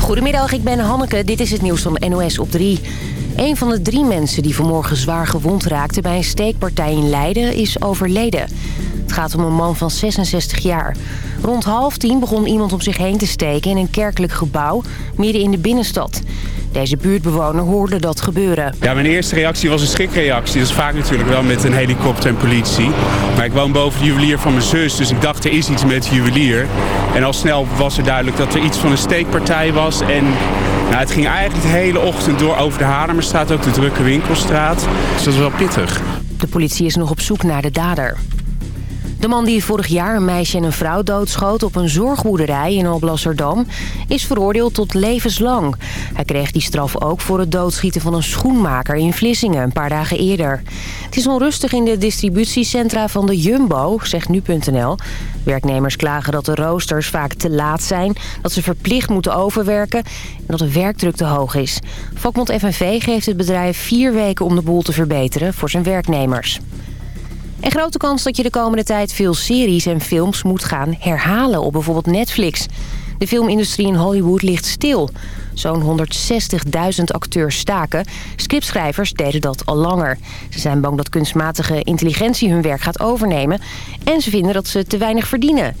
Goedemiddag, ik ben Hanneke. Dit is het nieuws van NOS op 3. Een van de drie mensen die vanmorgen zwaar gewond raakte bij een steekpartij in Leiden is overleden. Het gaat om een man van 66 jaar. Rond half tien begon iemand om zich heen te steken in een kerkelijk gebouw midden in de binnenstad. Deze buurtbewoner hoorde dat gebeuren. Ja, mijn eerste reactie was een schrikreactie. Dat is vaak natuurlijk wel met een helikopter en politie. Maar ik woon boven de juwelier van mijn zus, dus ik dacht er is iets met de juwelier. En al snel was er duidelijk dat er iets van een steekpartij was. En nou, het ging eigenlijk de hele ochtend door over de Haarlemmerstraat, ook de drukke winkelstraat. Dus dat was wel pittig. De politie is nog op zoek naar de dader. De man die vorig jaar een meisje en een vrouw doodschoot op een zorgboerderij in Alblasserdam is veroordeeld tot levenslang. Hij kreeg die straf ook voor het doodschieten van een schoenmaker in Vlissingen een paar dagen eerder. Het is onrustig in de distributiecentra van de Jumbo, zegt nu.nl. Werknemers klagen dat de roosters vaak te laat zijn, dat ze verplicht moeten overwerken en dat de werkdruk te hoog is. Vakbond FNV geeft het bedrijf vier weken om de boel te verbeteren voor zijn werknemers. En grote kans dat je de komende tijd veel series en films moet gaan herhalen op bijvoorbeeld Netflix. De filmindustrie in Hollywood ligt stil. Zo'n 160.000 acteurs staken. Scriptschrijvers deden dat al langer. Ze zijn bang dat kunstmatige intelligentie hun werk gaat overnemen. En ze vinden dat ze te weinig verdienen.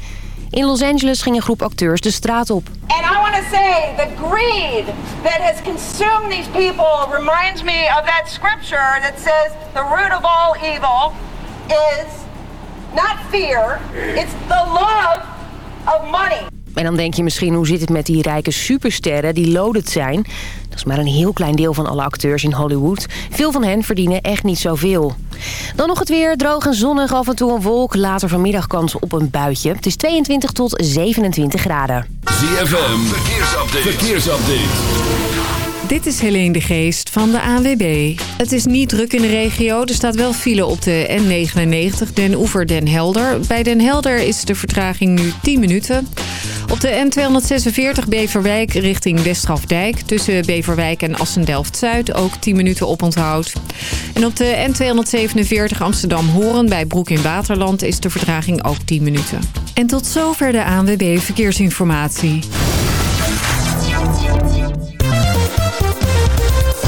In Los Angeles ging een groep acteurs de straat op. And I want to say the greed that has consumed these people reminds me of that scripture that says the root of all evil is not fear, it's the love of money. En dan denk je misschien, hoe zit het met die rijke supersterren die loaded zijn? Dat is maar een heel klein deel van alle acteurs in Hollywood. Veel van hen verdienen echt niet zoveel. Dan nog het weer, droog en zonnig, af en toe een wolk. Later vanmiddag kans op een buitje. Het is 22 tot 27 graden. ZFM, verkeersupdate. verkeersupdate. Dit is Helene de Geest van de ANWB. Het is niet druk in de regio. Er staat wel file op de N99 Den Oever Den Helder. Bij Den Helder is de vertraging nu 10 minuten. Op de N246 Beverwijk richting Westgrafdijk... tussen Beverwijk en Assendelft-Zuid ook 10 minuten oponthoud. En op de N247 Amsterdam-Horen bij Broek in Waterland... is de vertraging ook 10 minuten. En tot zover de ANWB Verkeersinformatie.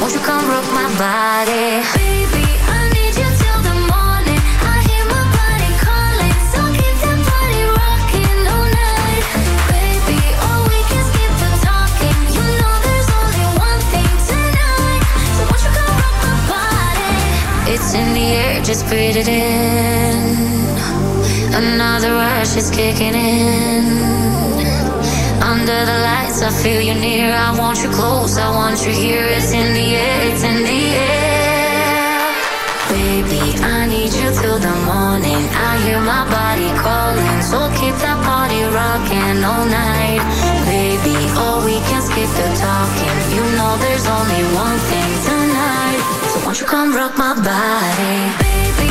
Won't you come rock my body? Baby, I need you till the morning. I hear my body calling, so rocking all night. Baby, all we can skip talking. You know there's only one thing tonight. So won't you come rock my body? It's in the air, just breathe it in. Another rush is kicking in under the lights. I feel you near. I want you close. I want you here. It's in the air. It's in the air. Baby, I need you till the morning. I hear my body calling. So keep that party rocking all night. Baby, oh, we can skip the talking. You know there's only one thing tonight. So won't you come rock my body? Baby,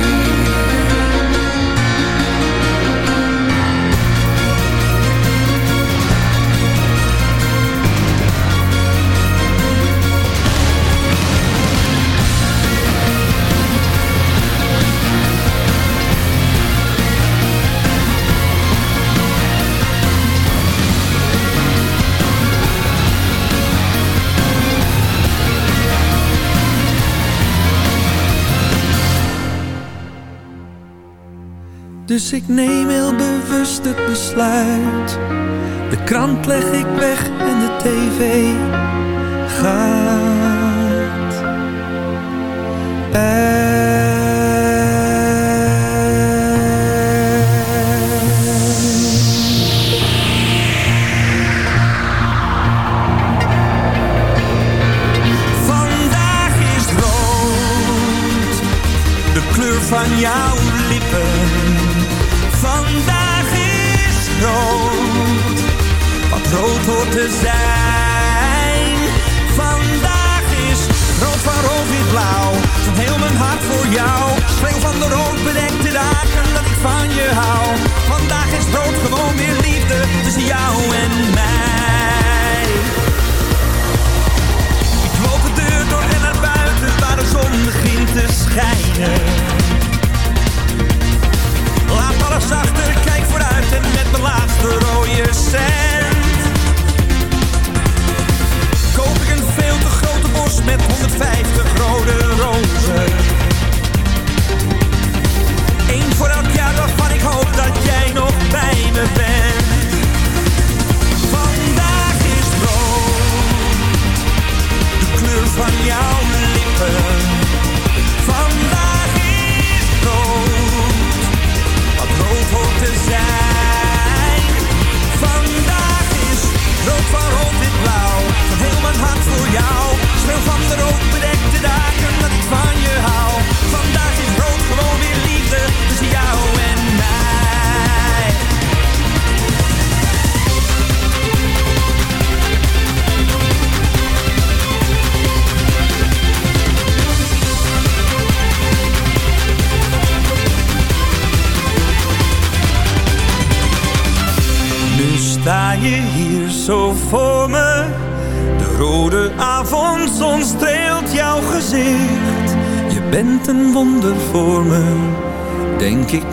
De krant leg ik weg en de tv gaat.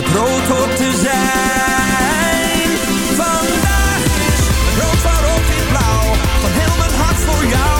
wat rood hoort te zijn. Vandaag is rood waarop in blauw, van heel mijn hart voor jou.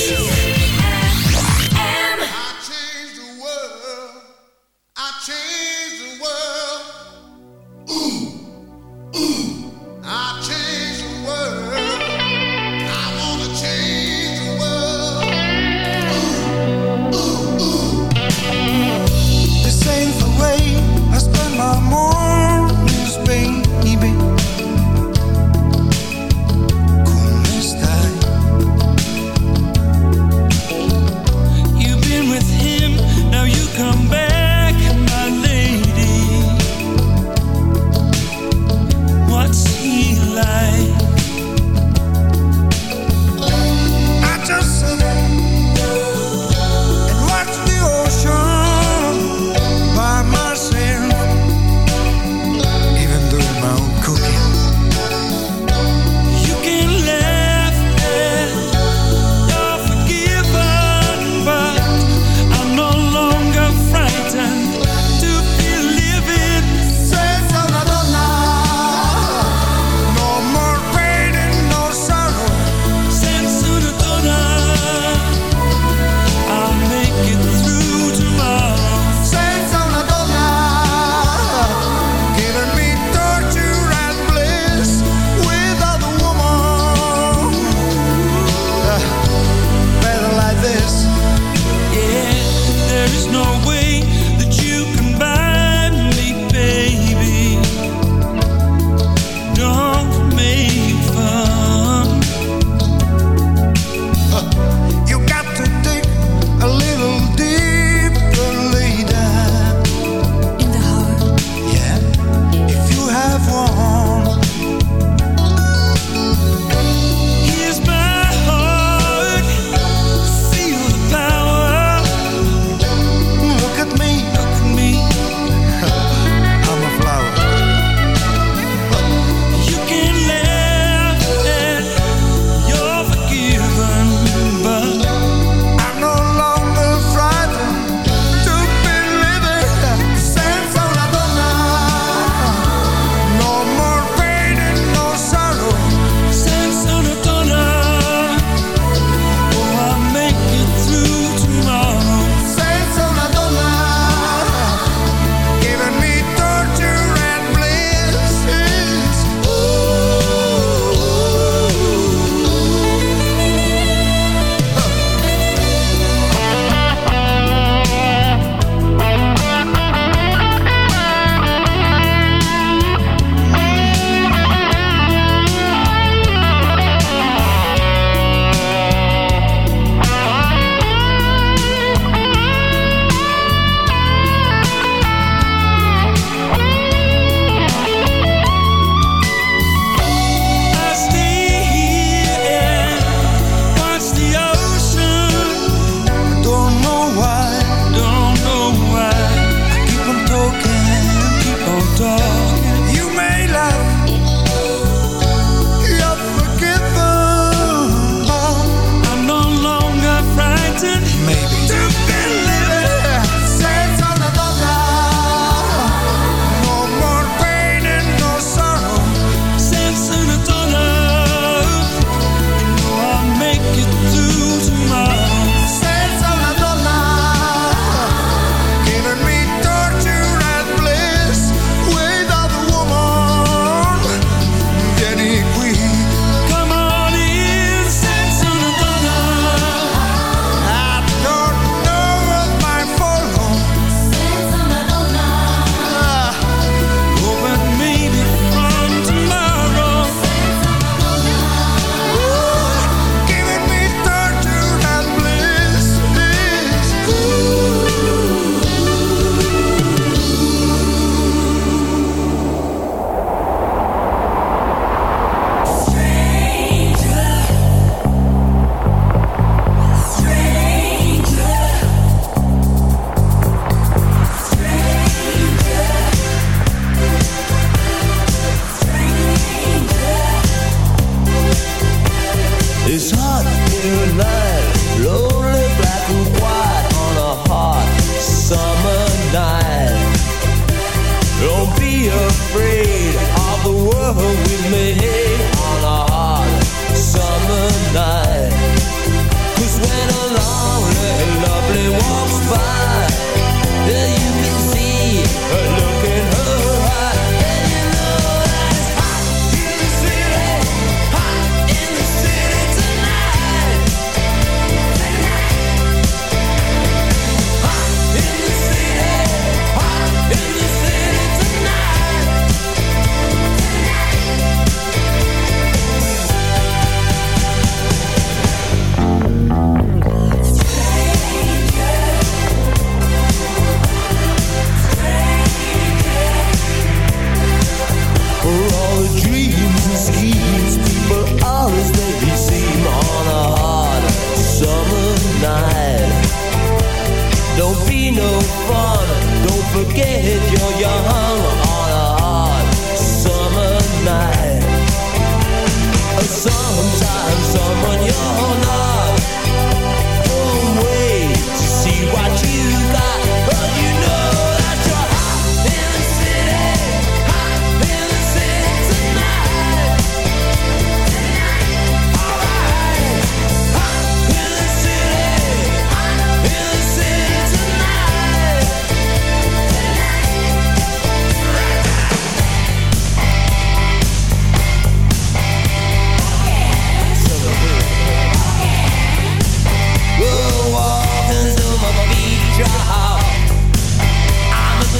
It's hard to love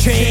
change.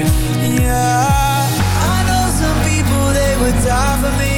die for me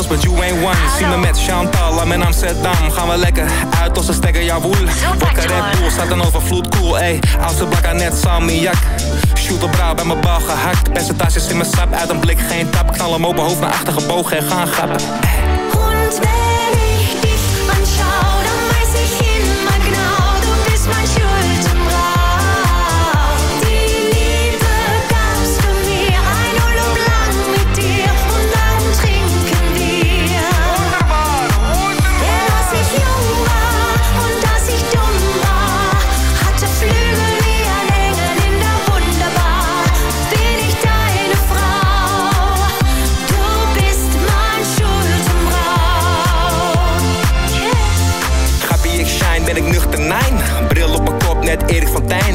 99 loopholes, but you ain't one. Zie me met Chantal, I'm in Amsterdam. Gaan we lekker uit als een stekker, jawoel. Wakker Red Bull, staat een overvloed, cool, ey. Oudste blakker net salmiak. Shoot op bij mijn bal gehakt. Percentages in mijn sap, uit een blik geen tap. Knal hem open hoofd naar achter gebogen en gaan grappen.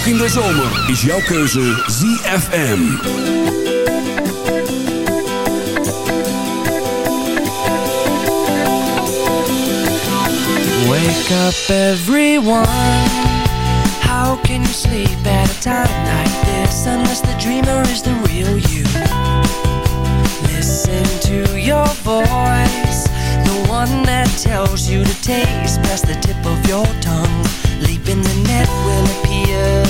Ook in de zomer is jouw keuze ZFM. Wake up everyone. How can you sleep at a time like this Unless the dreamer is the real you? Listen to your voice The one that tells you to taste Past the tip of your tongue. Leap in the net will appear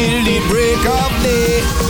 till the break of day.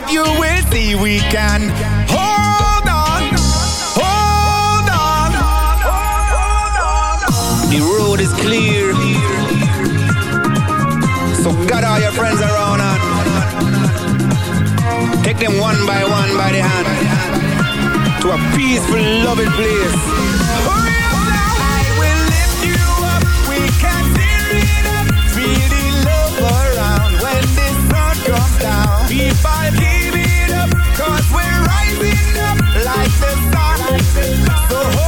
but you will see we can hold on, hold on. The road is clear, so got all your friends around and take them one by one by the hand to a peaceful, loving place. fight. Keep it up, we we're rising up like the sun. Like the sun. So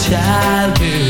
Childhood.